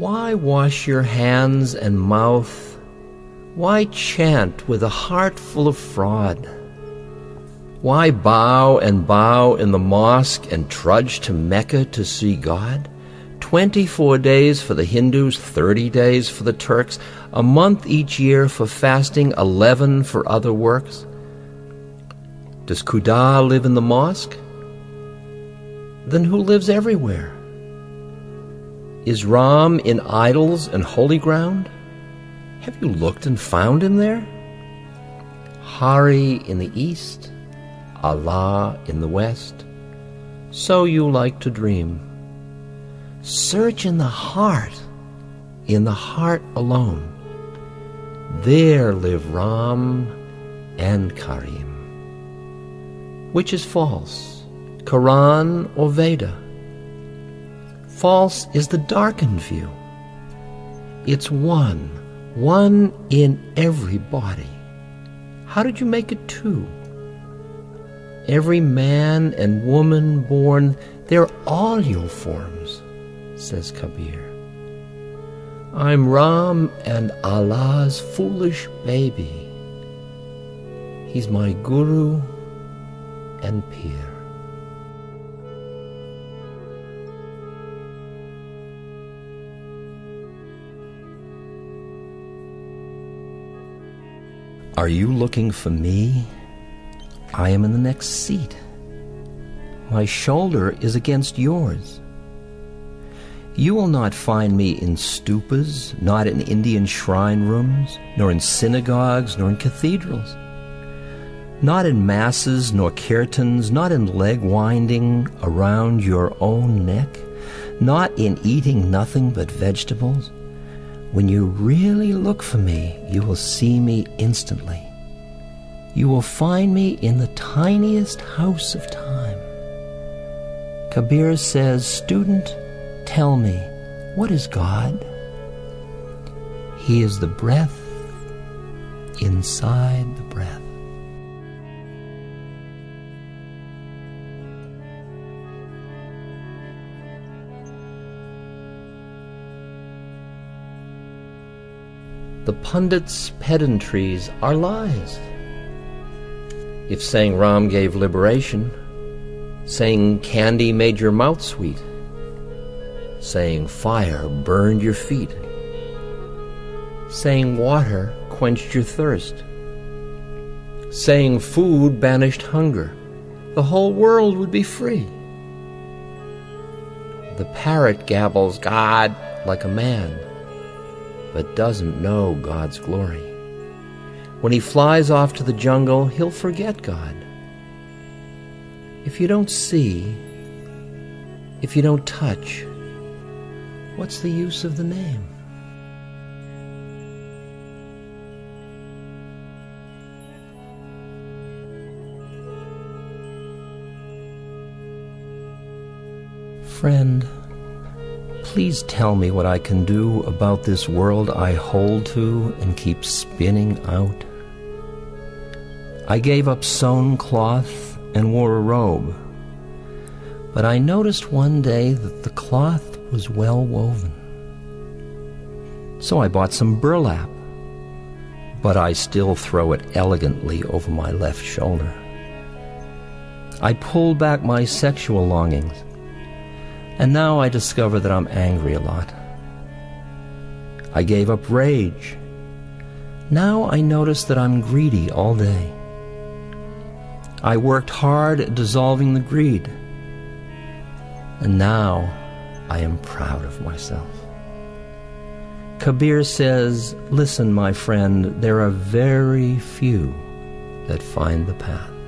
Why wash your hands and mouth? Why chant with a heart full of fraud? Why bow and bow in the mosque and trudge to Mecca to see God? 24 days for the Hindus, 30 days for the Turks, a month each year for fasting, 11 for other works. Does Khuda live in the mosque? Then who lives everywhere? Is Ram in idols and holy ground? Have you looked and found him there? Hari in the east, Allah in the west. So you like to dream. Search in the heart, in the heart alone. There live Ram and Karim. Which is false, Quran or Veda? False is the darkened view. It's one, one in every body. How did you make it two? Every man and woman born, they're all your forms, says Kabir. I'm Ram and Allah's foolish baby. He's my guru and pir. Are you looking for me? I am in the next seat. My shoulder is against yours. You will not find me in stupas, not in Indian shrine rooms, nor in synagogues, nor in cathedrals. Not in masses, nor kirtans, not in leg winding around your own neck, not in eating nothing but vegetables. When you really look for me, you will see me instantly. You will find me in the tiniest house of time. Kabir says, Student, tell me, what is God? He is the breath inside the breath. The pundits' pedantries are lies. If saying Ram gave liberation, saying candy made your mouth sweet, saying fire burned your feet, saying water quenched your thirst, saying food banished hunger, the whole world would be free. The parrot gabbles God like a man but doesn't know God's glory. When he flies off to the jungle, he'll forget God. If you don't see, if you don't touch, what's the use of the name? Friend, Please tell me what I can do about this world I hold to and keep spinning out. I gave up sewn cloth and wore a robe, but I noticed one day that the cloth was well woven. So I bought some burlap, but I still throw it elegantly over my left shoulder. I pulled back my sexual longings and now I discover that I'm angry a lot. I gave up rage. Now I notice that I'm greedy all day. I worked hard at dissolving the greed. And now I am proud of myself. Kabir says, Listen, my friend, there are very few that find the path.